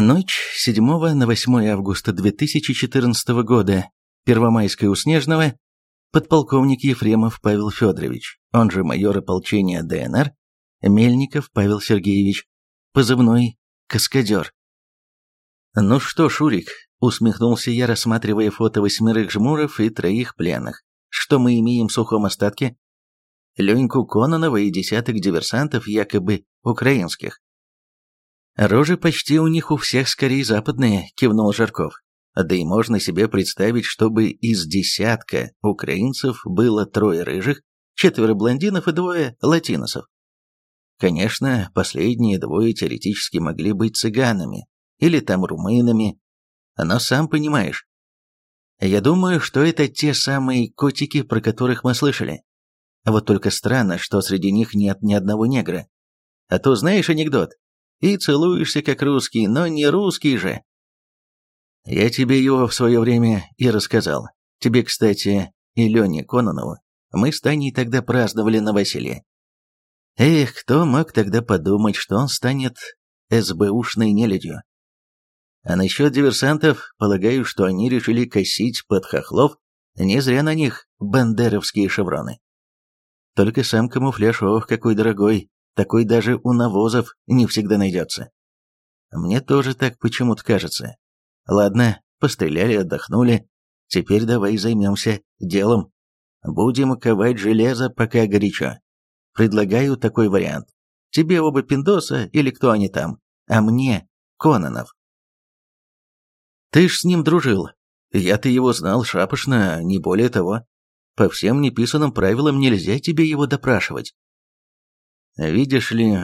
Ночь 7 на 8 августа 2014 года, Первомайская у Снежного, подполковник Ефремов Павел Федорович, он же майор ополчения ДНР, Мельников Павел Сергеевич, позывной «Каскадер». «Ну что, Шурик», — усмехнулся я, рассматривая фото восьмерых жмуров и троих пленных, «что мы имеем в сухом остатке?» Леньку Кононова и десяток диверсантов, якобы украинских. «Рожи почти у них у всех скорее западные», — кивнул Жарков. «Да и можно себе представить, чтобы из десятка украинцев было трое рыжих, четверо блондинов и двое латиносов. Конечно, последние двое теоретически могли быть цыганами или там румынами, но сам понимаешь. Я думаю, что это те самые котики, про которых мы слышали. Вот только странно, что среди них нет ни одного негра. А то знаешь анекдот? И целуешься как русский, но не русский же. Я тебе его в свое время и рассказал. Тебе, кстати, и Лене Кононову. Мы с Таней тогда праздновали новоселье. Эх, кто мог тогда подумать, что он станет СБУшной нелюдью? А насчет диверсантов, полагаю, что они решили косить под хохлов, не зря на них бандеровские шевроны. Только сам камуфляж, ох, какой дорогой, такой даже у навозов не всегда найдется. Мне тоже так почему-то кажется. Ладно, постреляли, отдохнули. Теперь давай займемся делом. Будем ковать железо, пока горячо. Предлагаю такой вариант. Тебе оба пиндоса или кто они там, а мне Кононов. Ты ж с ним дружил. Я-то его знал шапошно, не более того. По всем неписанным правилам нельзя тебе его допрашивать. Видишь ли,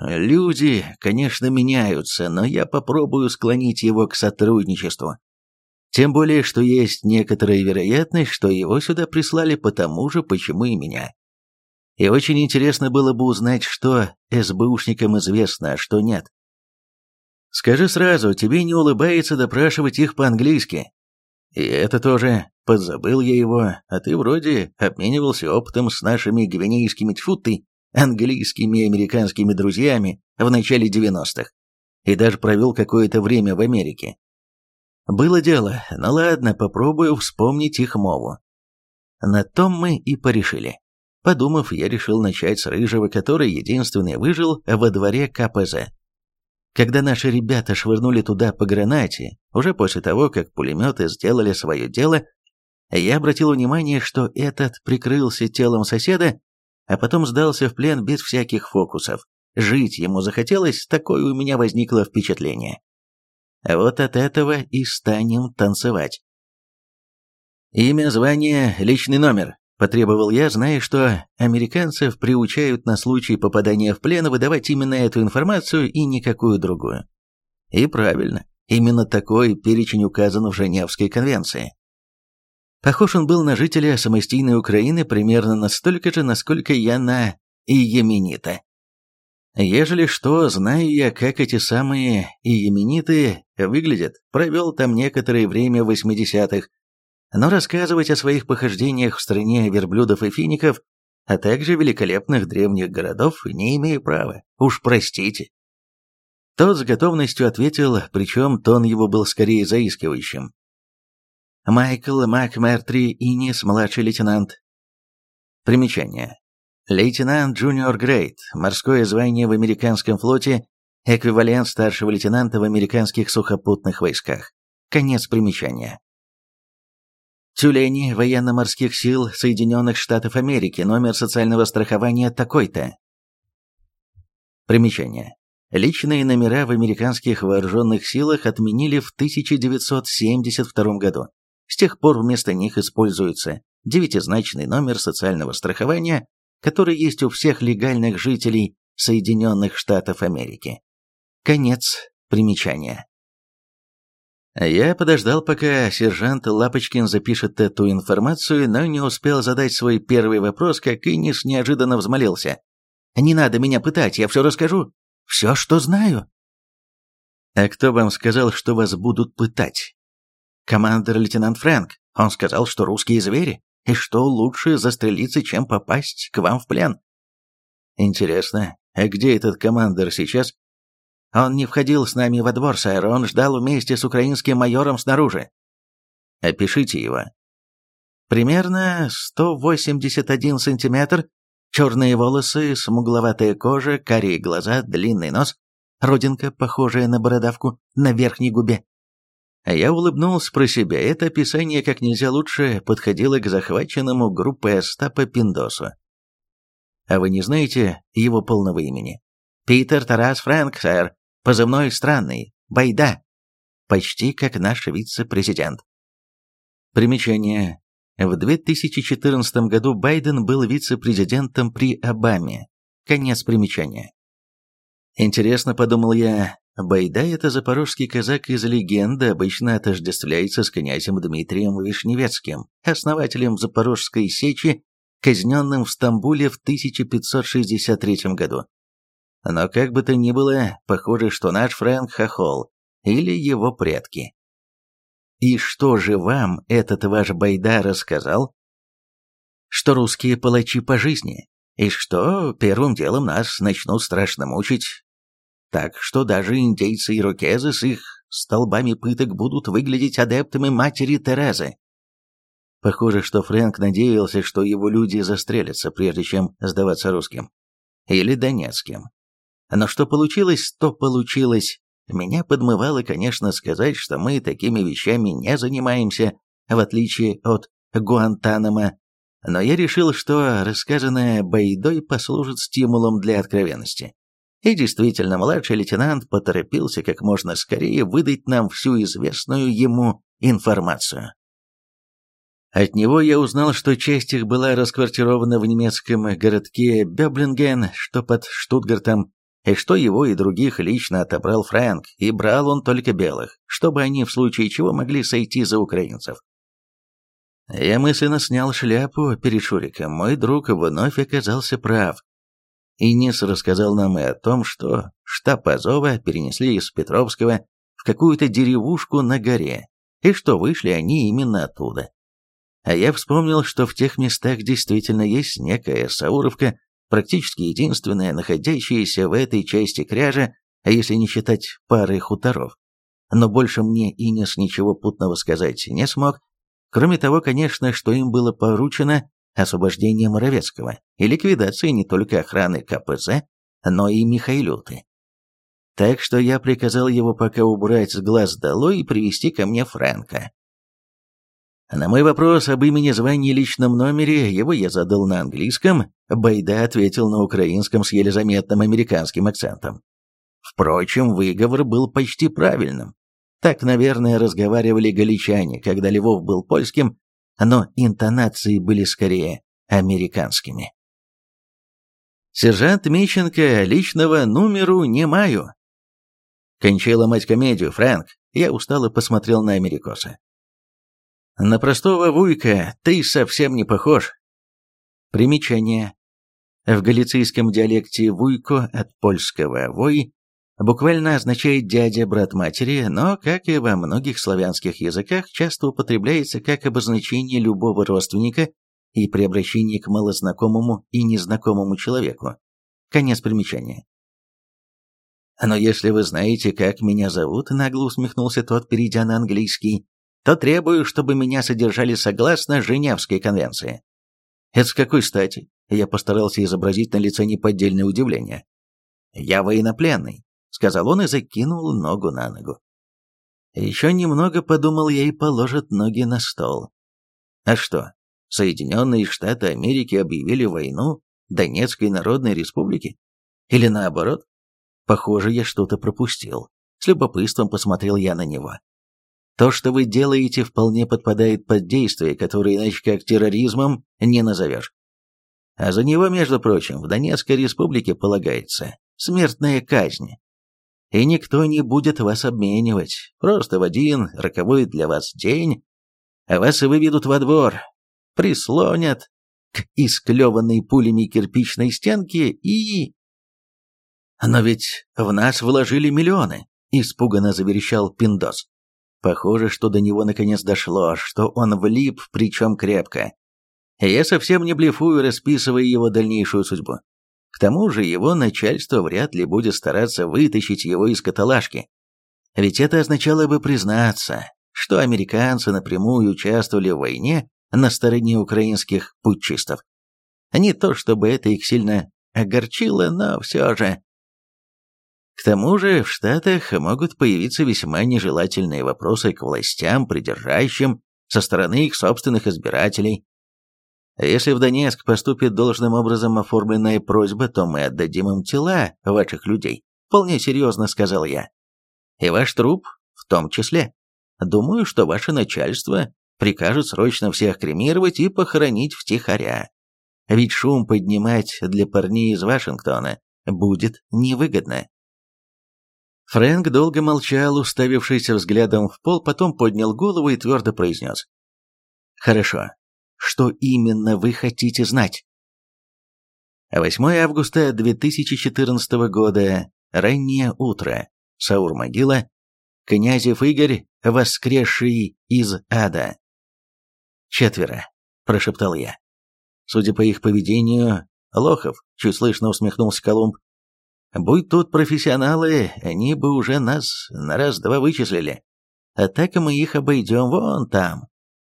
люди, конечно, меняются, но я попробую склонить его к сотрудничеству. Тем более, что есть некоторая вероятность, что его сюда прислали потому же, почему и меня. И очень интересно было бы узнать, что СБУшникам известно, а что нет. Скажи сразу, тебе не улыбается допрашивать их по-английски. И это тоже, подзабыл я его, а ты вроде обменивался опытом с нашими гвинейскими тьфу английскими и американскими друзьями в начале 90-х и даже провел какое-то время в Америке. Было дело, ну ладно, попробую вспомнить их мову. На том мы и порешили. Подумав, я решил начать с Рыжего, который единственный выжил во дворе КПЗ. Когда наши ребята швырнули туда по гранате, уже после того, как пулеметы сделали свое дело, я обратил внимание, что этот прикрылся телом соседа а потом сдался в плен без всяких фокусов. Жить ему захотелось, такое у меня возникло впечатление. А вот от этого и станем танцевать. Имя, звание, личный номер, потребовал я, зная, что американцев приучают на случай попадания в плен выдавать именно эту информацию и никакую другую. И правильно, именно такой перечень указан в Женевской конвенции. Похож он был на жителя самостийной Украины примерно настолько же, насколько я на Иеменита. Ежели что, знаю я, как эти самые Иемениты выглядят, провел там некоторое время в 80-х, но рассказывать о своих похождениях в стране верблюдов и фиников, а также великолепных древних городов не имею права, уж простите. Тот с готовностью ответил, причем тон его был скорее заискивающим. Майкл МакМертри Инис, младший лейтенант. Примечание. Лейтенант junior grade, морское звание в американском флоте, эквивалент старшего лейтенанта в американских сухопутных войсках. Конец примечания. Тюлени военно-морских сил Соединенных Штатов Америки, номер социального страхования такой-то. Примечание. Личные номера в американских вооруженных силах отменили в 1972 году. С тех пор вместо них используется девятизначный номер социального страхования, который есть у всех легальных жителей Соединенных Штатов Америки. Конец примечания. Я подождал, пока сержант Лапочкин запишет эту информацию, но не успел задать свой первый вопрос, как Инис неожиданно взмолился. «Не надо меня пытать, я все расскажу. Все, что знаю». «А кто вам сказал, что вас будут пытать?» Командир-лейтенант Фрэнк. Он сказал, что русские звери, и что лучше застрелиться, чем попасть к вам в плен. Интересно, а где этот командир сейчас? Он не входил с нами во двор, сэр, он ждал вместе с украинским майором снаружи. Опишите его. Примерно 181 сантиметр, черные волосы, смугловатая кожа, карие глаза, длинный нос, родинка, похожая на бородавку, на верхней губе. А я улыбнулся про себя, это описание как нельзя лучше подходило к захваченному группой Остапа Пиндосу. А вы не знаете его полного имени? Питер Тарас Фрэнк, сэр, позывной странный, Байда. Почти как наш вице-президент. Примечание. В 2014 году Байден был вице-президентом при Обаме. Конец примечания. Интересно, подумал я, Байда – это запорожский казак из легенды, обычно отождествляется с князем Дмитрием Вишневецким, основателем Запорожской сечи, казненным в Стамбуле в 1563 году. Но как бы то ни было, похоже, что наш Фрэнк Хохол или его предки. И что же вам этот ваш Байда рассказал? Что русские палачи по жизни, и что первым делом нас начнут страшно мучить, так что даже индейцы и рокезы с их столбами пыток будут выглядеть адептами матери Терезы. Похоже, что Фрэнк надеялся, что его люди застрелятся, прежде чем сдаваться русским. Или донецким. Но что получилось, то получилось. Меня подмывало, конечно, сказать, что мы такими вещами не занимаемся, в отличие от Гуантанамо, но я решил, что рассказанное Байдой послужит стимулом для откровенности. И действительно, младший лейтенант поторопился как можно скорее выдать нам всю известную ему информацию. От него я узнал, что часть их была расквартирована в немецком городке Бёблинген, что под Штутгартом, и что его и других лично отобрал Фрэнк, и брал он только белых, чтобы они в случае чего могли сойти за украинцев. Я мысленно снял шляпу перед Шуриком, мой друг вновь оказался прав. Инис рассказал нам и о том, что штаб Азова перенесли из Петровского в какую-то деревушку на горе, и что вышли они именно оттуда. А я вспомнил, что в тех местах действительно есть некая Сауровка, практически единственная, находящаяся в этой части кряжа, а если не считать пары хуторов. Но больше мне Инес ничего путного сказать не смог, кроме того, конечно, что им было поручено освобождения Моровецкого и ликвидации не только охраны КПЗ, но и Михайлюты. Так что я приказал его пока убрать с глаз долой и привести ко мне Фрэнка. На мой вопрос об имени, звании личном номере, его я задал на английском, Байда ответил на украинском с еле заметным американским акцентом. Впрочем, выговор был почти правильным. Так, наверное, разговаривали галичане, когда Львов был польским, но интонации были скорее американскими. Сержант Мищенко личного номеру не маю. Кончила мать комедию, Фрэнк. Я устало посмотрел на америкоса. На простого вуйка ты совсем не похож. Примечание. В галицийском диалекте вуйко от польского вой буквально означает «дядя, брат матери», но, как и во многих славянских языках, часто употребляется как обозначение любого родственника и при обращении к малознакомому и незнакомому человеку. Конец примечания. «Но если вы знаете, как меня зовут», — нагло усмехнулся тот, перейдя на английский, «то требую, чтобы меня содержали согласно Женевской конвенции». «Это с какой стати?» Я постарался изобразить на лице неподдельное удивление. «Я военнопленный сказал он и закинул ногу на ногу. Еще немного, подумал я, и положит ноги на стол. А что, Соединенные Штаты Америки объявили войну Донецкой Народной Республике? Или наоборот? Похоже, я что-то пропустил. С любопытством посмотрел я на него. То, что вы делаете, вполне подпадает под действие, которое иначе как терроризмом не назовешь. А за него, между прочим, в Донецкой республике полагается смертная казнь и никто не будет вас обменивать. Просто в один роковой для вас день вас выведут во двор, прислонят к исклеванной пулями кирпичной стенке и... «Но ведь в нас вложили миллионы», — испуганно заверещал Пиндос. Похоже, что до него наконец дошло, что он влип, причем крепко. Я совсем не блефую, расписывая его дальнейшую судьбу. К тому же его начальство вряд ли будет стараться вытащить его из каталажки. Ведь это означало бы признаться, что американцы напрямую участвовали в войне на стороне украинских путчистов. Не то чтобы это их сильно огорчило, но все же. К тому же в Штатах могут появиться весьма нежелательные вопросы к властям, придержащим со стороны их собственных избирателей. Если в Донецк поступит должным образом оформленная просьба, то мы отдадим им тела ваших людей. Вполне серьезно сказал я. И ваш труп в том числе. Думаю, что ваше начальство прикажет срочно всех кремировать и похоронить втихаря. Ведь шум поднимать для парней из Вашингтона будет невыгодно. Фрэнк долго молчал, уставившись взглядом в пол, потом поднял голову и твердо произнес. «Хорошо. Что именно вы хотите знать?» 8 августа 2014 года, раннее утро, Саур-могила, Князев Игорь, воскресший из ада. «Четверо», – прошептал я. Судя по их поведению, Лохов, чуть слышно усмехнулся Колумб, Будь тут профессионалы, они бы уже нас на раз-два вычислили. А так мы их обойдем вон там.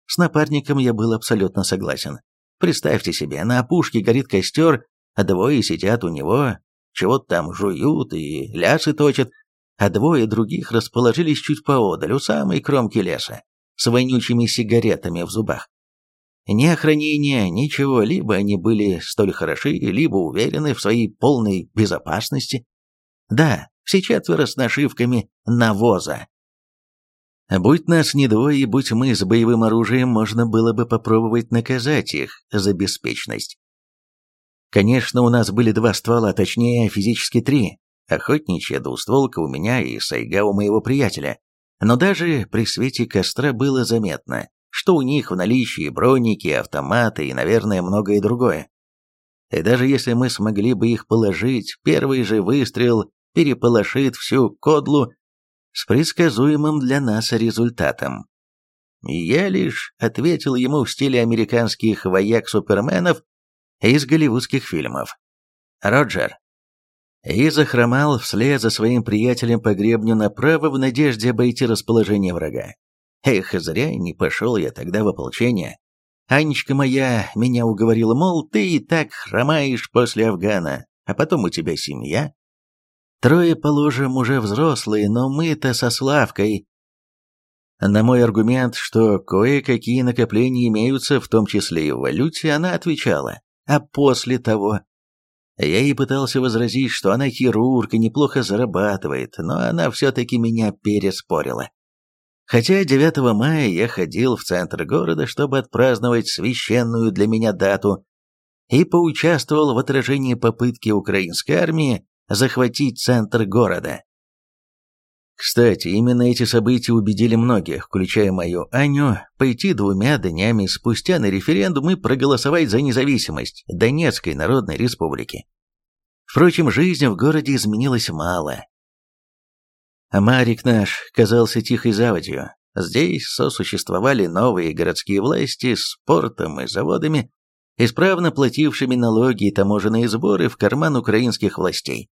С напарником я был абсолютно согласен. Представьте себе, на опушке горит костер, а двое сидят у него, чего-то там жуют и лясы точат, а двое других расположились чуть поодаль, у самой кромки леса, с вонючими сигаретами в зубах. Ни охранения, ничего, либо они были столь хороши, либо уверены в своей полной безопасности. Да, все четверо с нашивками навоза. Будь нас не двое, будь мы с боевым оружием, можно было бы попробовать наказать их за беспечность. Конечно, у нас были два ствола, точнее, физически три. Охотничья двустволка у меня и сайга у моего приятеля. Но даже при свете костра было заметно, что у них в наличии броники, автоматы и, наверное, многое другое. И даже если мы смогли бы их положить, первый же выстрел переполошит всю кодлу с предсказуемым для нас результатом. Я лишь ответил ему в стиле американских вояк-суперменов из голливудских фильмов. «Роджер». И захромал вслед за своим приятелем по гребню направо в надежде обойти расположение врага. Эх, зря не пошел я тогда в ополчение. Анечка моя меня уговорила, мол, ты и так хромаешь после Афгана, а потом у тебя семья. Трое, положим, уже взрослые, но мы-то со Славкой. На мой аргумент, что кое-какие накопления имеются, в том числе и в валюте, она отвечала. А после того... Я ей пытался возразить, что она хирург и неплохо зарабатывает, но она все-таки меня переспорила. Хотя 9 мая я ходил в центр города, чтобы отпраздновать священную для меня дату, и поучаствовал в отражении попытки украинской армии захватить центр города. Кстати, именно эти события убедили многих, включая мою Аню, пойти двумя днями спустя на референдум и проголосовать за независимость Донецкой Народной Республики. Впрочем, жизнь в городе изменилась мало, а Марик наш казался тихой заводью. Здесь сосуществовали новые городские власти с портом и заводами, исправно платившими налоги и таможенные сборы в карман украинских властей.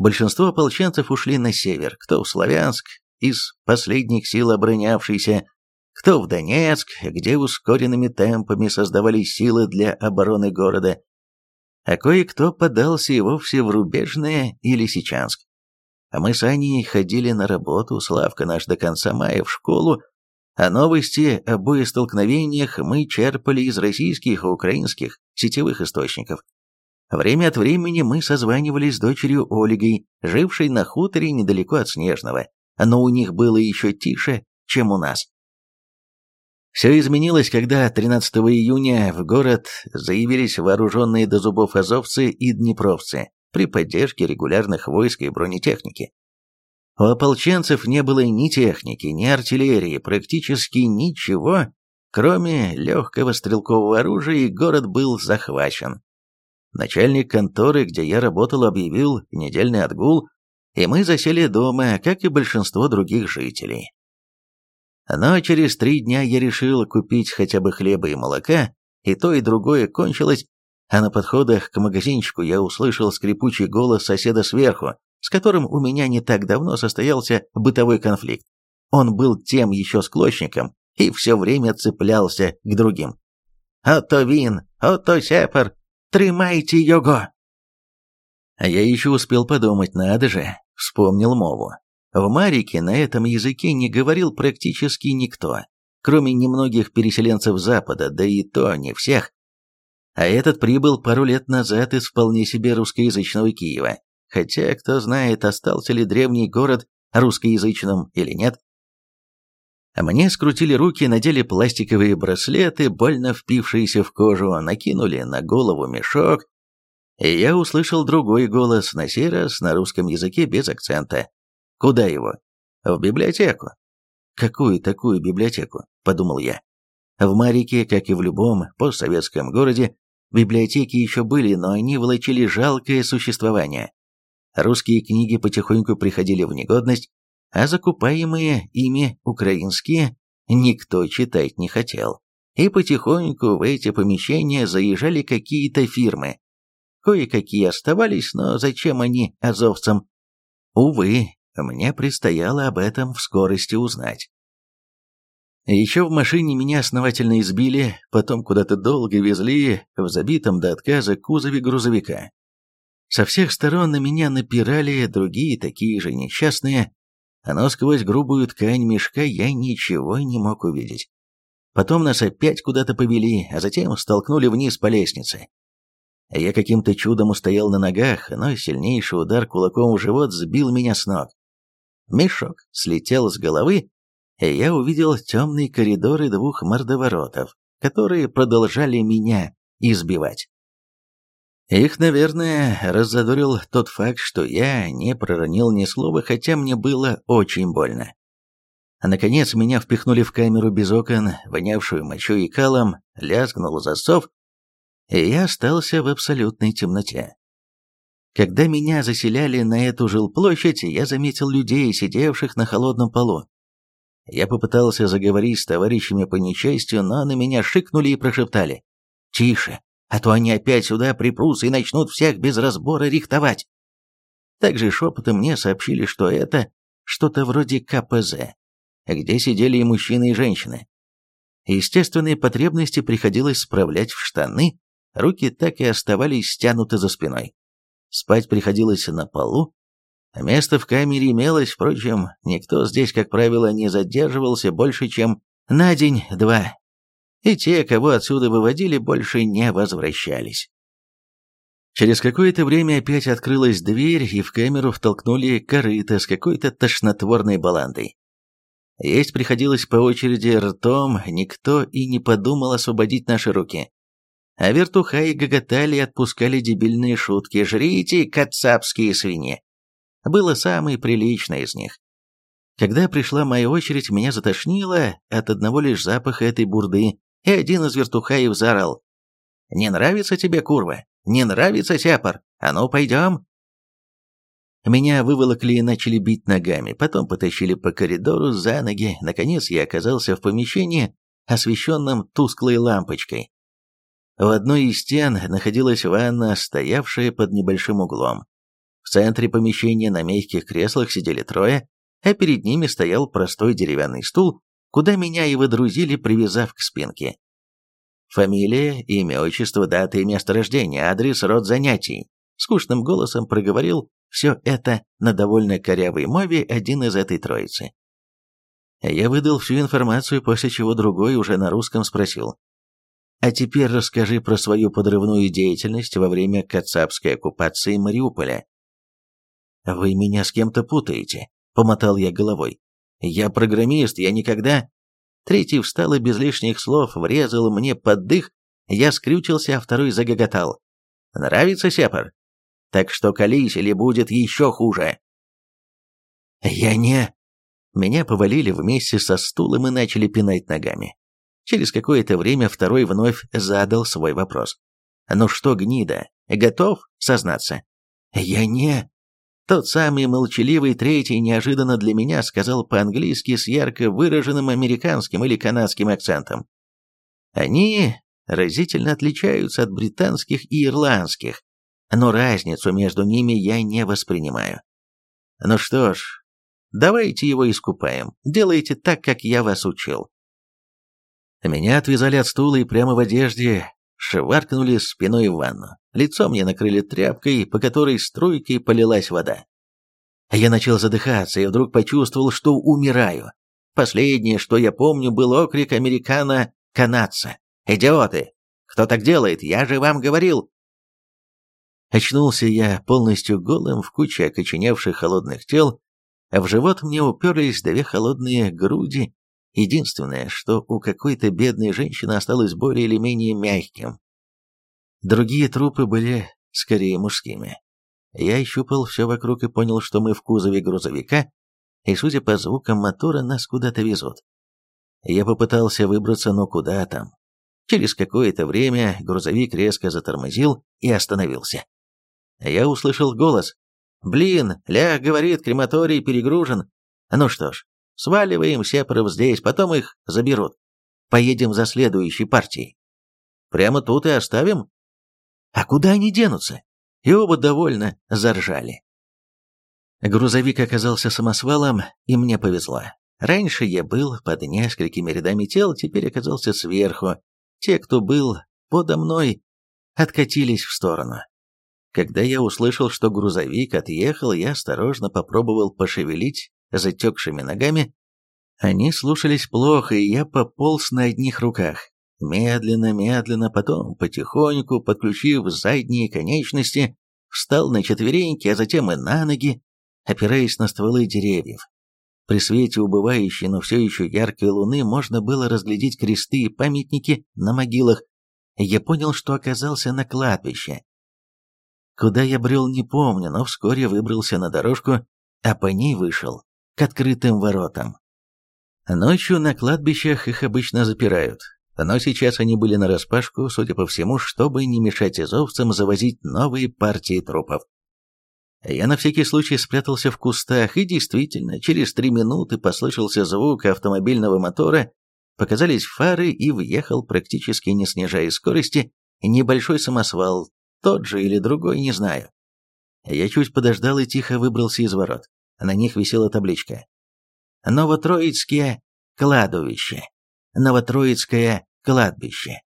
Большинство ополченцев ушли на север, кто в Славянск, из последних сил оборонявшийся, кто в Донецк, где ускоренными темпами создавались силы для обороны города, а кое-кто подался и вовсе в Рубежное и Лисичанск. А мы с Аней ходили на работу, Славка наш до конца мая в школу, а новости о боестолкновениях мы черпали из российских и украинских сетевых источников. Время от времени мы созванивались с дочерью Ольгой, жившей на хуторе недалеко от Снежного, но у них было еще тише, чем у нас. Все изменилось, когда 13 июня в город заявились вооруженные до зубов азовцы и днепровцы при поддержке регулярных войск и бронетехники. У ополченцев не было ни техники, ни артиллерии, практически ничего, кроме легкого стрелкового оружия, и город был захвачен. Начальник конторы, где я работал, объявил недельный отгул, и мы засели дома, как и большинство других жителей. Но через три дня я решил купить хотя бы хлеба и молока, и то и другое кончилось, А на подходах к магазинчику я услышал скрипучий голос соседа сверху, с которым у меня не так давно состоялся бытовой конфликт. Он был тем еще склочником и все время цеплялся к другим. «Ото він, ото сепар, тримайте его!» А я еще успел подумать, надо же, вспомнил мову. В Марике на этом языке не говорил практически никто, кроме немногих переселенцев Запада, да и то не всех. А этот прибыл пару лет назад из вполне себе русскоязычного Киева, хотя кто знает, остался ли древний город русскоязычным или нет. Мне скрутили руки, надели пластиковые браслеты, больно впившиеся в кожу, накинули на голову мешок, и я услышал другой голос, на сей раз на русском языке без акцента. Куда его? В библиотеку. Какую такую библиотеку? Подумал я. В Марике, как и в любом постсоветском городе, библиотеки еще были, но они влачили жалкое существование. Русские книги потихоньку приходили в негодность, а закупаемые ими украинские никто читать не хотел. И потихоньку в эти помещения заезжали какие-то фирмы. Кое-какие оставались, но зачем они азовцам? Увы, мне предстояло об этом в скорости узнать. Еще в машине меня основательно избили, потом куда-то долго везли в забитом до отказа кузове грузовика. Со всех сторон на меня напирали другие такие же несчастные, но сквозь грубую ткань мешка я ничего не мог увидеть. Потом нас опять куда-то повели, а затем столкнули вниз по лестнице. Я каким-то чудом устоял на ногах, но сильнейший удар кулаком в живот сбил меня с ног. Мешок слетел с головы, и я увидел темные коридоры двух мордоворотов, которые продолжали меня избивать. Их, наверное, раззадорил тот факт, что я не проронил ни слова, хотя мне было очень больно. А наконец меня впихнули в камеру без окон, вонявшую мочой и калом, лязгнул засов, и я остался в абсолютной темноте. Когда меня заселяли на эту жилплощадь, я заметил людей, сидевших на холодном полу. Я попытался заговорить с товарищами по несчастью, но на меня шикнули и прошептали. «Тише, а то они опять сюда припрутся и начнут всех без разбора рихтовать». Также шепотом мне сообщили, что это что-то вроде КПЗ, где сидели и мужчины, и женщины. Естественные потребности приходилось справлять в штаны, руки так и оставались стянуты за спиной. Спать приходилось на полу. Место в камере имелось, впрочем, никто здесь, как правило, не задерживался больше, чем на день-два. И те, кого отсюда выводили, больше не возвращались. Через какое-то время опять открылась дверь, и в камеру втолкнули корыто с какой-то тошнотворной баландой. Есть приходилось по очереди ртом, никто и не подумал освободить наши руки. А вертухаи гоготали и отпускали дебильные шутки «Жрите, кацапские свиньи!» Было самое приличное из них. Когда пришла моя очередь, меня затошнило от одного лишь запаха этой бурды, и один из вертухаев заорал. «Не нравится тебе, курва? Не нравится сяпар? А ну, пойдем!» Меня выволокли и начали бить ногами, потом потащили по коридору за ноги, наконец я оказался в помещении, освещенном тусклой лампочкой. В одной из стен находилась ванна, стоявшая под небольшим углом. В центре помещения на мягких креслах сидели трое, а перед ними стоял простой деревянный стул, куда меня и выдрузили, привязав к спинке. Фамилия, имя, отчество, дата и место рождения, адрес, род занятий. Скучным голосом проговорил все это на довольно корявой мове один из этой троицы. Я выдал всю информацию, после чего другой уже на русском спросил. А теперь расскажи про свою подрывную деятельность во время кацапской оккупации Мариуполя. Вы меня с кем-то путаете, помотал я головой. Я программист, я никогда... Третий встал и без лишних слов врезал мне под дых, я скрючился, а второй загоготал. «Нравится, Сепар? Так что колись, или будет еще хуже!» «Я не...» Меня повалили вместе со стулом и начали пинать ногами. Через какое-то время второй вновь задал свой вопрос. «Ну что, гнида, готов сознаться?» «Я не...» Тот самый молчаливый третий неожиданно для меня сказал по-английски с ярко выраженным американским или канадским акцентом. «Они разительно отличаются от британских и ирландских, но разницу между ними я не воспринимаю. Ну что ж, давайте его искупаем, делайте так, как я вас учил. Меня отвязали от стула и прямо в одежде шваркнули спиной в ванну. Лицо мне накрыли тряпкой, по которой струйкой полилась вода. Я начал задыхаться и вдруг почувствовал, что умираю. Последнее, что я помню, был окрик американо-канадца. «Идиоты! Кто так делает? Я же вам говорил!» Очнулся я полностью голым в куче окоченевших холодных тел, а в живот мне уперлись две холодные груди, единственное, что у какой-то бедной женщины осталось более или менее мягким. Другие трупы были скорее мужскими. Я ощупал все вокруг и понял, что мы в кузове грузовика, и, судя по звукам мотора, нас куда-то везут. Я попытался выбраться, но куда там? Через какое-то время грузовик резко затормозил и остановился. Я услышал голос. «Блин, Лях говорит, крематорий перегружен. Ну что ж, сваливаем сепаров здесь, потом их заберут. Поедем за следующей партией. Прямо тут и оставим? А куда они денутся? И оба довольно заржали. Грузовик оказался самосвалом, и мне повезло. Раньше я был под несколькими рядами тел, теперь оказался сверху. Те, кто был подо мной, откатились в сторону. Когда я услышал, что грузовик отъехал, я осторожно попробовал пошевелить затекшими ногами. Они слушались плохо, и я пополз на одних руках. Медленно, медленно, потом потихоньку, подключив задние конечности, встал на четвереньки, а затем и на ноги, опираясь на стволы деревьев. При свете убывающей, но все еще яркой луны можно было разглядеть кресты и памятники на могилах. Я понял, что оказался на кладбище. Куда я брел, не помню, но вскоре выбрался на дорожку, а по ней вышел к открытым воротам. Ночью на кладбищах их обычно запирают, но сейчас они были нараспашку, судя по всему, чтобы не мешать изовцам завозить новые партии трупов. Я на всякий случай спрятался в кустах, и действительно, через три минуты послышался звук автомобильного мотора, показались фары и въехал, практически не снижая скорости, небольшой самосвал, тот же или другой, не знаю. Я чуть подождал и тихо выбрался из ворот. На них висела табличка. «Новотроицкое кладовище». «Новотроицкое кладбище».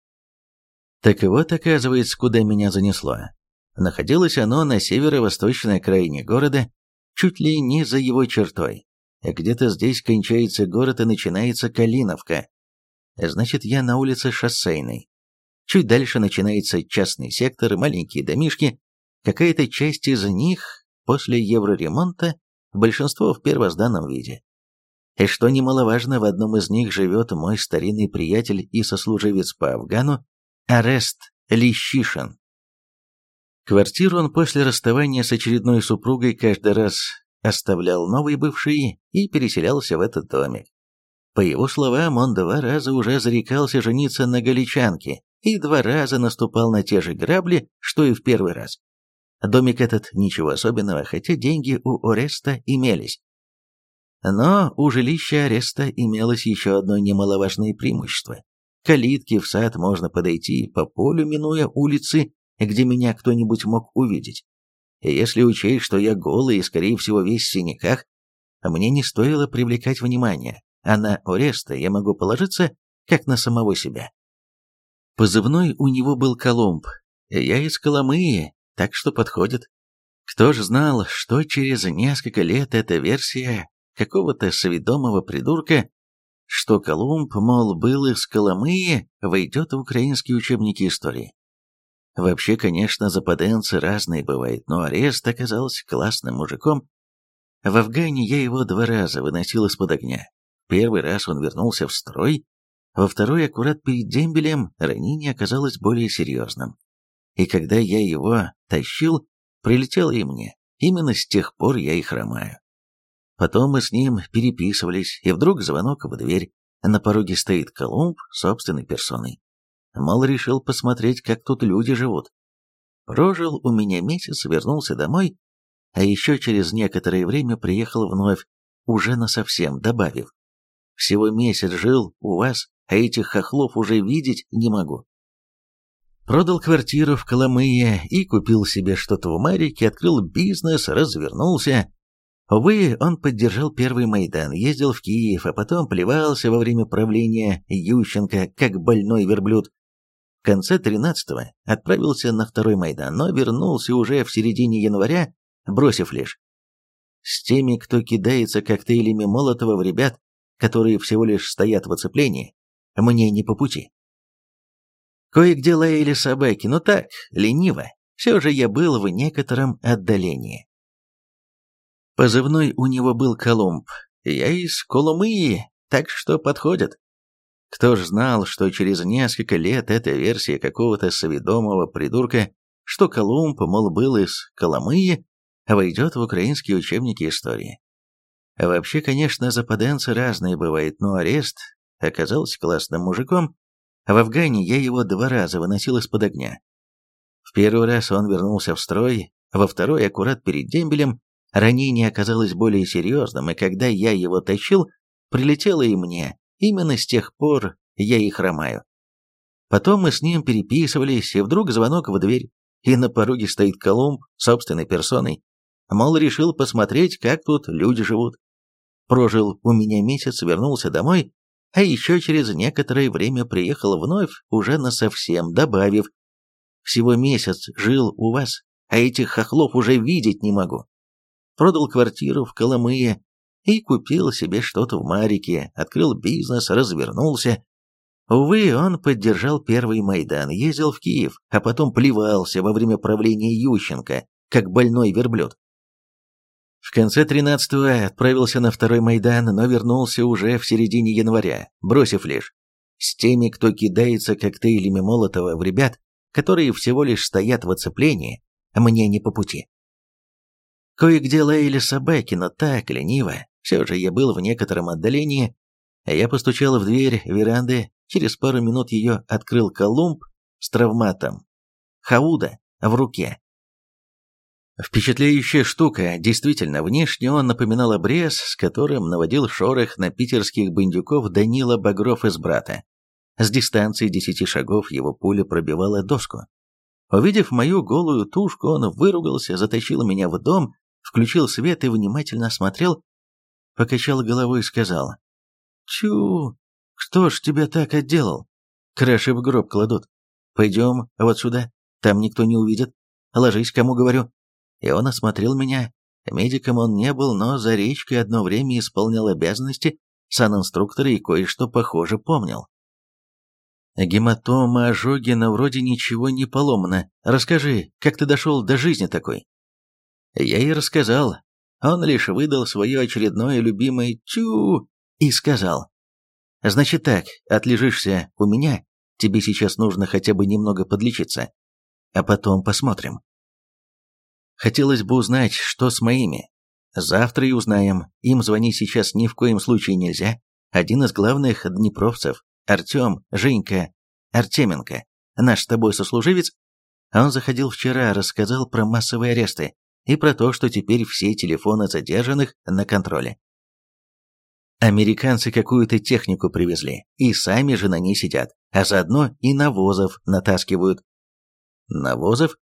Так вот, оказывается, куда меня занесло. Находилось оно на северо-восточной окраине города, чуть ли не за его чертой. Где-то здесь кончается город и начинается Калиновка. Значит, я на улице Шоссейной. Чуть дальше начинается частный сектор, маленькие домишки. Какая-то часть из них после евроремонта, большинство в первозданном виде. И что немаловажно, в одном из них живет мой старинный приятель и сослуживец по Афгану Арест Лищишин. Квартиру он после расставания с очередной супругой каждый раз оставлял новый бывший и переселялся в этот домик. По его словам, он два раза уже зарекался жениться на галичанке и два раза наступал на те же грабли, что и в первый раз. Домик этот ничего особенного, хотя деньги у Ореста имелись. Но у жилища Ореста имелось еще одно немаловажное преимущество. Калитки в сад можно подойти по полю, минуя улицы где меня кто-нибудь мог увидеть. И если учесть, что я голый и, скорее всего, весь в синяках, мне не стоило привлекать внимание, а на Ореста я могу положиться, как на самого себя. Позывной у него был Колумб, я из Коломыи, так что подходит. Кто ж знал, что через несколько лет эта версия какого-то сведомого придурка, что Колумб, мол, был из Коломыи, войдет в украинские учебники истории. Вообще, конечно, западенцы разные бывают, но арест оказался классным мужиком. В Афгане я его два раза выносил из-под огня. Первый раз он вернулся в строй, во второй, аккурат перед дембелем, ранение оказалось более серьезным. И когда я его тащил, прилетело и мне. Именно с тех пор я и хромаю. Потом мы с ним переписывались, и вдруг звонок в дверь. На пороге стоит Колумб собственной персоной. Мол, решил посмотреть, как тут люди живут. Прожил у меня месяц, вернулся домой, а еще через некоторое время приехал вновь, уже насовсем добавив. Всего месяц жил у вас, а этих хохлов уже видеть не могу. Продал квартиру в Коломые и купил себе что-то в Марике, открыл бизнес, развернулся. Увы, он поддержал первый Майдан, ездил в Киев, а потом плевался во время правления Ющенко, как больной верблюд. В конце 13-го отправился на второй Майдан, но вернулся уже в середине января, бросив лишь. С теми, кто кидается коктейлями Молотова в ребят, которые всего лишь стоят в оцеплении, мне не по пути. Кое-где лаяли собаки, но так, лениво. Все же я был в некотором отдалении. Позывной у него был Колумб. Я из Коломыи, так что подходит. Кто ж знал, что через несколько лет эта версия какого-то соведомого придурка, что Колумб, мол, был из Коломыи, войдет в украинские учебники истории. А вообще, конечно, западенцы разные бывают, но арест оказался классным мужиком, в Афгане я его два раза выносил из-под огня. В первый раз он вернулся в строй, во второй, аккурат перед дембелем, ранение оказалось более серьезным, и когда я его тащил, прилетело и мне. Именно с тех пор я и хромаю. Потом мы с ним переписывались, и вдруг звонок в дверь, и на пороге стоит Колумб собственной персоной. Мол, решил посмотреть, как тут люди живут. Прожил у меня месяц, вернулся домой, а еще через некоторое время приехал вновь, уже насовсем, добавив, «Всего месяц жил у вас, а этих хохлов уже видеть не могу». Продал квартиру в Коломые и купил себе что-то в Марике, открыл бизнес, развернулся. Увы, он поддержал первый Майдан, ездил в Киев, а потом плевался во время правления Ющенко, как больной верблюд. В конце 13-го отправился на второй Майдан, но вернулся уже в середине января, бросив лишь с теми, кто кидается коктейлями Молотова в ребят, которые всего лишь стоят в оцеплении, мне не по пути. Кое-где лаяли собаки, но так лениво, все же я был в некотором отдалении, я постучал в дверь веранды, через пару минут ее открыл Колумб с травматом, Хауда в руке. Впечатляющая штука, действительно, внешне он напоминал обрез, с которым наводил шорох на питерских бандюков Данила Багров из брата. С дистанции десяти шагов его пуля пробивала доску. Увидев мою голую тушку, он выругался, затащил меня в дом, включил свет и внимательно осмотрел, покачал головой и сказал, «Чу, кто ж тебя так отделал? Краши в гроб кладут. Пойдем вот сюда, там никто не увидит. Ложись, кому говорю, и он осмотрел меня. Медиком он не был, но за речкой одно время исполнял обязанности санинструктора и кое-что похоже помнил. Гематома, ожоги, но вроде ничего не поломано. Расскажи, как ты дошел до жизни такой? Я и рассказал. Он лишь выдал свое очередное любимое «тю» и сказал. Значит так, отлежишься у меня, тебе сейчас нужно хотя бы немного подлечиться. А потом посмотрим. Хотелось бы узнать, что с моими. Завтра и узнаем. Им звонить сейчас ни в коем случае нельзя. Один из главных днепровцев, Артем, Женька, Артеменко, наш с тобой сослуживец, он заходил вчера, рассказал про массовые аресты и про то, что теперь все телефоны задержанных на контроле. Американцы какую-то технику привезли, и сами же на ней сидят, а заодно и навозов натаскивают. Навозов?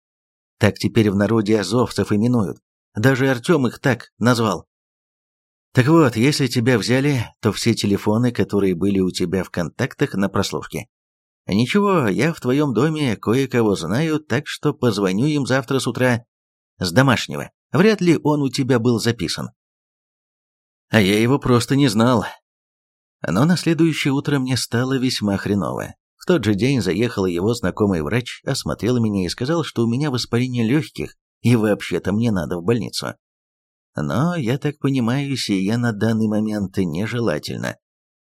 Так теперь в народе азовцев именуют. Даже Артем их так назвал. Так вот, если тебя взяли, то все телефоны, которые были у тебя в контактах на прослушке. Ничего, я в твоем доме кое-кого знаю, так что позвоню им завтра с утра. С домашнего. Вряд ли он у тебя был записан. А я его просто не знал. Но на следующее утро мне стало весьма хреново тот же день заехал его знакомый врач, осмотрел меня и сказал, что у меня воспаление легких, и вообще-то мне надо в больницу. Но, я так понимаю, сия на данный момент нежелательно.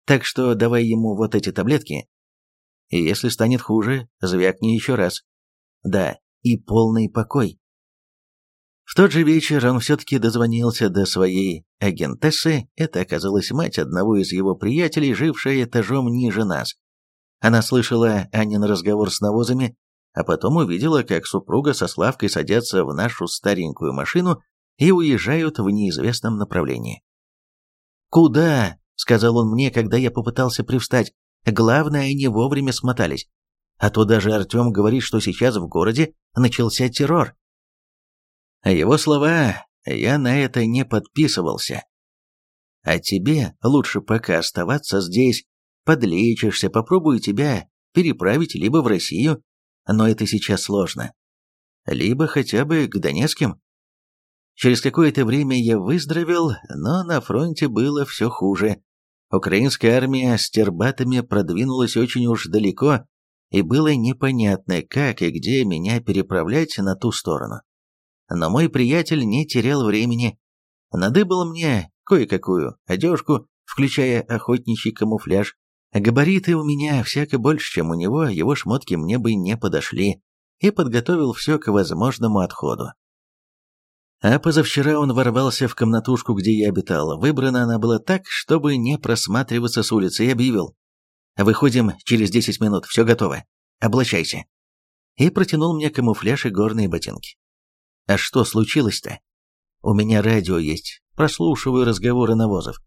Так что давай ему вот эти таблетки. И если станет хуже, звякни еще раз. Да, и полный покой. В тот же вечер он все-таки дозвонился до своей агентессы, это оказалась мать одного из его приятелей, жившая этажом ниже нас. Она слышала Анин разговор с навозами, а потом увидела, как супруга со Славкой садятся в нашу старенькую машину и уезжают в неизвестном направлении. «Куда?» — сказал он мне, когда я попытался привстать. «Главное, они вовремя смотались. А то даже Артем говорит, что сейчас в городе начался террор. Его слова «я на это не подписывался». А тебе лучше пока оставаться здесь, подлечишься, попробую тебя переправить либо в Россию, но это сейчас сложно, либо хотя бы к Донецким. Через какое-то время я выздоровел, но на фронте было все хуже. Украинская армия с тербатами продвинулась очень уж далеко, и было непонятно, как и где меня переправлять на ту сторону. Но мой приятель не терял времени, надыбал мне кое-какую одежку, включая охотничий камуфляж. Габариты у меня всяко больше, чем у него, его шмотки мне бы не подошли, и подготовил все к возможному отходу. А позавчера он ворвался в комнатушку, где я обитал. Выбрана она была так, чтобы не просматриваться с улицы, и объявил. «Выходим через десять минут, все готово. Облачайся». И протянул мне камуфляж и горные ботинки. «А что случилось-то?» «У меня радио есть, прослушиваю разговоры навозов.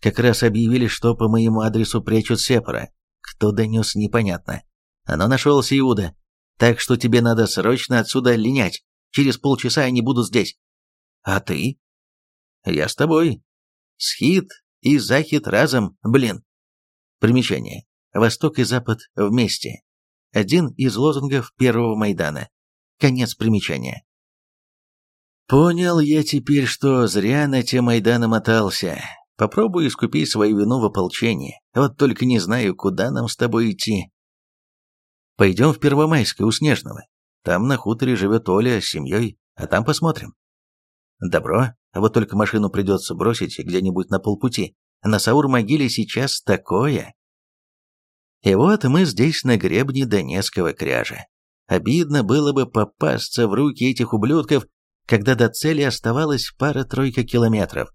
Как раз объявили, что по моему адресу прячут сепара. Кто донес, непонятно. Оно нашелся Иуда. Так что тебе надо срочно отсюда линять. Через полчаса они будут здесь. А ты? Я с тобой. Схит и захит разом, блин. Примечание. Восток и Запад вместе. Один из лозунгов первого Майдана. Конец примечания. Понял я теперь, что зря на те Майданы мотался. Попробую искупить свою вину в ополчении. Вот только не знаю, куда нам с тобой идти. Пойдем в Первомайское у Снежного. Там на хуторе живет Оля с семьей, а там посмотрим. Добро, а вот только машину придется бросить где-нибудь на полпути. На Саур-могиле сейчас такое. И вот мы здесь на гребне Донецкого кряжа. Обидно было бы попасться в руки этих ублюдков, когда до цели оставалось пара-тройка километров.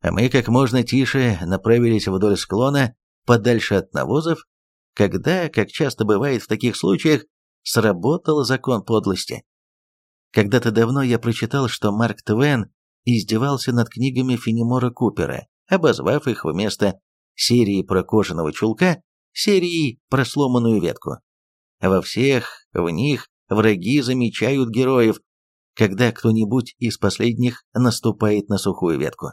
А мы как можно тише направились вдоль склона, подальше от навозов, когда, как часто бывает в таких случаях, сработал закон подлости. Когда-то давно я прочитал, что Марк Твен издевался над книгами Фенемора Купера, обозвав их вместо серии про кожаного чулка серией про сломанную ветку. Во всех в них враги замечают героев, когда кто-нибудь из последних наступает на сухую ветку.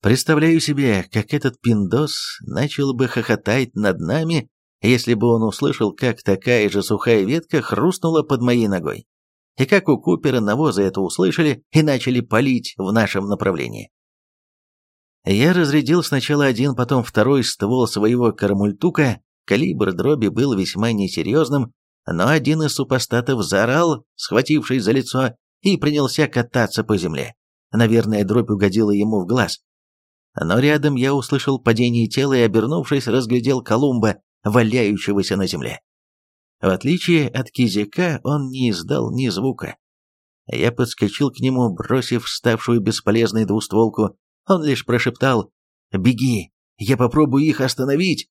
Представляю себе, как этот пиндос начал бы хохотать над нами, если бы он услышал, как такая же сухая ветка хрустнула под моей ногой и как у Купера навозы это услышали и начали палить в нашем направлении. Я разрядил сначала один, потом второй ствол своего кармультука, калибр дроби был весьма несерьезным, но один из супостатов заорал, схватившись за лицо, и принялся кататься по земле. Наверное, дробь угодила ему в глаз. Но рядом я услышал падение тела и, обернувшись, разглядел Колумба, валяющегося на земле. В отличие от кизяка, он не издал ни звука. Я подскочил к нему, бросив ставшую бесполезной двустволку. Он лишь прошептал «Беги, я попробую их остановить!»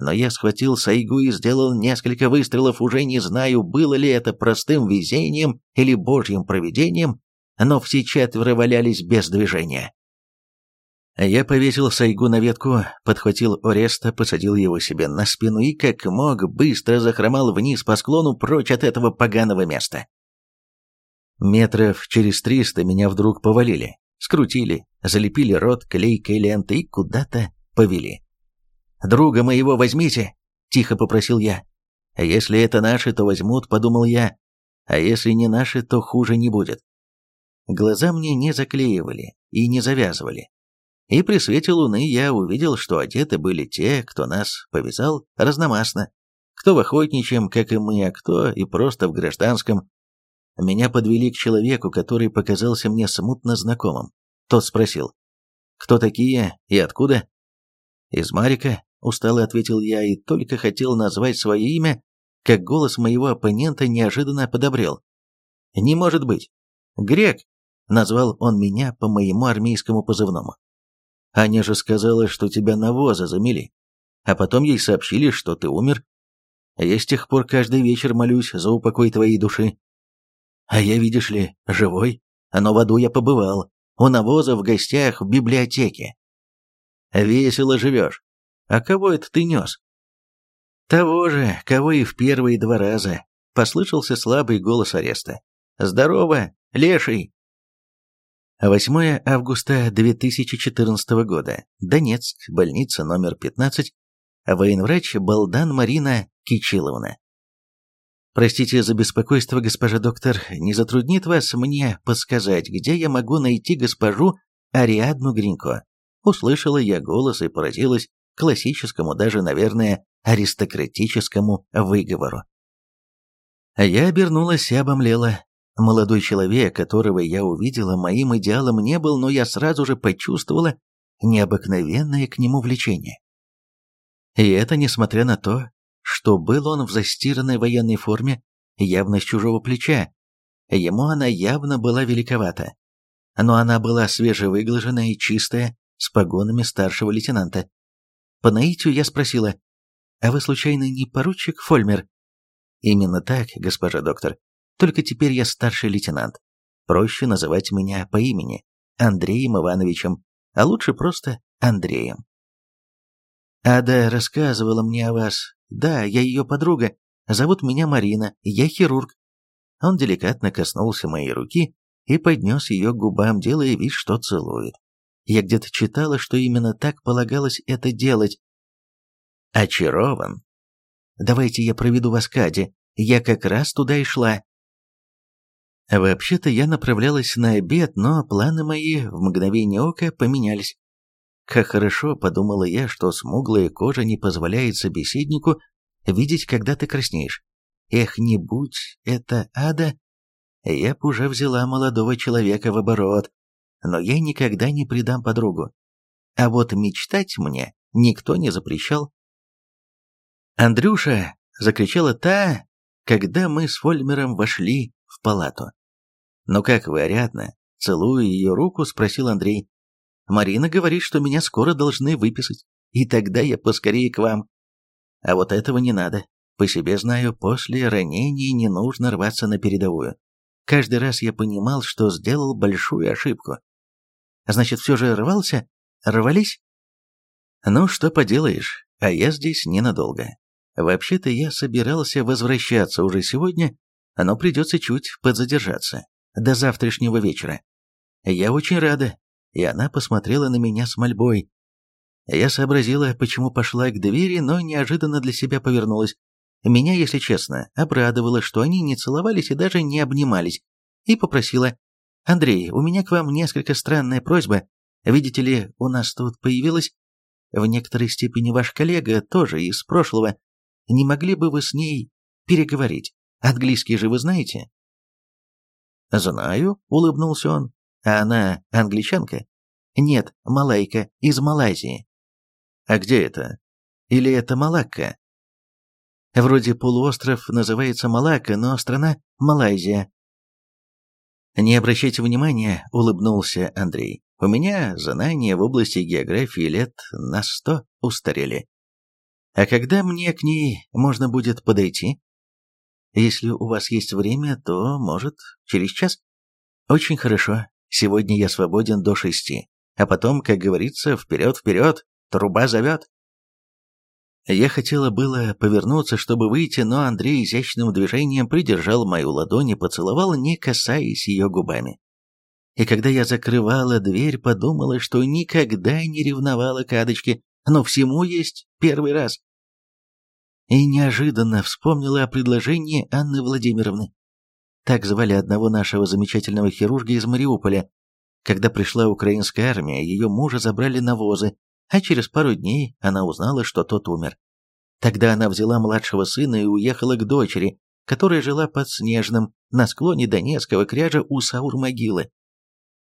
Но я схватил Сайгу и сделал несколько выстрелов, уже не знаю, было ли это простым везением или божьим провидением, но все четверо валялись без движения. Я повесил Сайгу на ветку, подхватил Ореста, посадил его себе на спину и, как мог, быстро захромал вниз по склону прочь от этого поганого места. Метров через триста меня вдруг повалили, скрутили, залепили рот клейкой лентой и куда-то повели. «Друга моего возьмите!» — тихо попросил я. «А если это наши, то возьмут», — подумал я. «А если не наши, то хуже не будет». Глаза мне не заклеивали и не завязывали, и при свете луны я увидел, что одеты были те, кто нас повязал разномастно. Кто в охотничьем, как и мы, а кто и просто в гражданском. Меня подвели к человеку, который показался мне смутно знакомым. Тот спросил, «Кто такие и откуда?» «Из Марика», — устало ответил я и только хотел назвать свое имя, как голос моего оппонента неожиданно подобрел. «Не может быть. Грек», — назвал он меня по моему армейскому позывному. Аня же сказала, что тебя навоза замели. А потом ей сообщили, что ты умер. А я с тех пор каждый вечер молюсь за упокой твоей души. А я, видишь ли, живой. Но в аду я побывал. У навоза в гостях в библиотеке. Весело живешь. А кого это ты нес? Того же, кого и в первые два раза. Послышался слабый голос ареста. «Здорово, леший!» 8 августа 2014 года. Донецк, больница номер 15. Военврач Балдан Марина Кичиловна. Простите за беспокойство, госпожа доктор. Не затруднит вас мне подсказать, где я могу найти госпожу Ариадну Гринько? Услышала я голос и поразилась классическому, даже, наверное, аристократическому выговору. Я обернулась и обомлела. Молодой человек, которого я увидела, моим идеалом не был, но я сразу же почувствовала необыкновенное к нему влечение. И это несмотря на то, что был он в застиранной военной форме, явно с чужого плеча. Ему она явно была великовата. Но она была свежевыглаженная и чистая, с погонами старшего лейтенанта. По наитию я спросила, «А вы, случайно, не поручик Фольмер?» «Именно так, госпожа доктор. Только теперь я старший лейтенант. Проще называть меня по имени, Андреем Ивановичем, а лучше просто Андреем». «Ада рассказывала мне о вас. Да, я ее подруга. Зовут меня Марина, я хирург». Он деликатно коснулся моей руки и поднес ее к губам, делая вид, что целует. Я где-то читала, что именно так полагалось это делать. Очарован. Давайте я проведу вас к Аде. Я как раз туда и шла. Вообще-то я направлялась на обед, но планы мои в мгновение ока поменялись. Как хорошо, подумала я, что смуглая кожа не позволяет собеседнику видеть, когда ты краснеешь. Эх, не будь это ада, я б уже взяла молодого человека в оборот, но я никогда не предам подругу. А вот мечтать мне никто не запрещал. «Андрюша!» — закричала та, когда мы с Фольмером вошли в палату. «Ну как вы, Ариадна?» — целуя ее руку, спросил Андрей. «Марина говорит, что меня скоро должны выписать, и тогда я поскорее к вам. А вот этого не надо. По себе знаю, после ранения не нужно рваться на передовую. Каждый раз я понимал, что сделал большую ошибку. Значит, все же рвался? Рвались? Ну, что поделаешь, а я здесь ненадолго. Вообще-то я собирался возвращаться уже сегодня, но придется чуть подзадержаться. До завтрашнего вечера. Я очень рада. И она посмотрела на меня с мольбой. Я сообразила, почему пошла к двери, но неожиданно для себя повернулась. Меня, если честно, обрадовало, что они не целовались и даже не обнимались, и попросила «Андрей, у меня к вам несколько странная просьба. Видите ли, у нас тут появилась в некоторой степени ваш коллега, тоже из прошлого. Не могли бы вы с ней переговорить? Английский же вы знаете?» «Знаю», — улыбнулся он. «А она англичанка?» «Нет, малайка, из Малайзии». «А где это? Или это Малакка?» «Вроде полуостров называется Малакка, но страна Малайзия. «Не обращайте внимания», — улыбнулся Андрей. «У меня знания в области географии лет на сто устарели. А когда мне к ней можно будет подойти? Если у вас есть время, то, может, через час? Очень хорошо. Сегодня я свободен до шести. А потом, как говорится, вперед-вперед, труба зовет. Я хотела было повернуться, чтобы выйти, но Андрей изящным движением придержал мою ладонь и поцеловал, не касаясь ее губами. И когда я закрывала дверь, подумала, что никогда не ревновала к Адочке, но всему есть первый раз. И неожиданно вспомнила о предложении Анны Владимировны. Так звали одного нашего замечательного хирурга из Мариуполя. Когда пришла украинская армия, ее мужа забрали на возы, а через пару дней она узнала, что тот умер. Тогда она взяла младшего сына и уехала к дочери, которая жила под Снежным, на склоне Донецкого кряжа у Саур-могилы.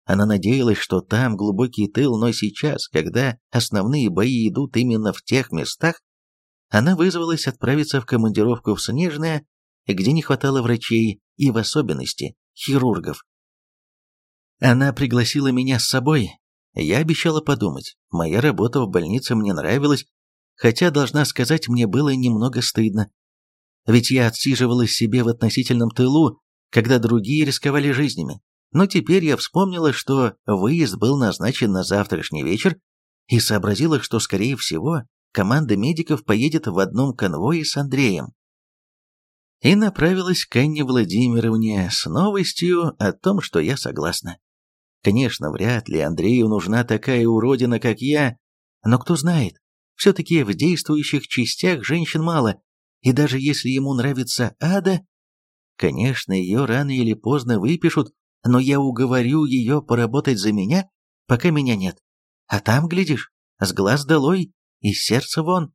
Она надеялась, что там глубокий тыл, но сейчас, когда основные бои идут именно в тех местах, она вызвалась отправиться в командировку в Снежное, где не хватало врачей и в особенности хирургов. Она пригласила меня с собой, я обещала подумать. Моя работа в больнице мне нравилась, хотя, должна сказать, мне было немного стыдно. Ведь я отсиживалась себе в относительном тылу, когда другие рисковали жизнями. Но теперь я вспомнила, что выезд был назначен на завтрашний вечер, и сообразила, что, скорее всего, команда медиков поедет в одном конвое с Андреем. И направилась к Анне Владимировне с новостью о том, что я согласна. Конечно, вряд ли Андрею нужна такая уродина, как я, но кто знает, все-таки в действующих частях женщин мало, и даже если ему нравится ада, конечно, ее рано или поздно выпишут, но я уговорю ее поработать за меня, пока меня нет. А там, глядишь, с глаз долой и сердце вон.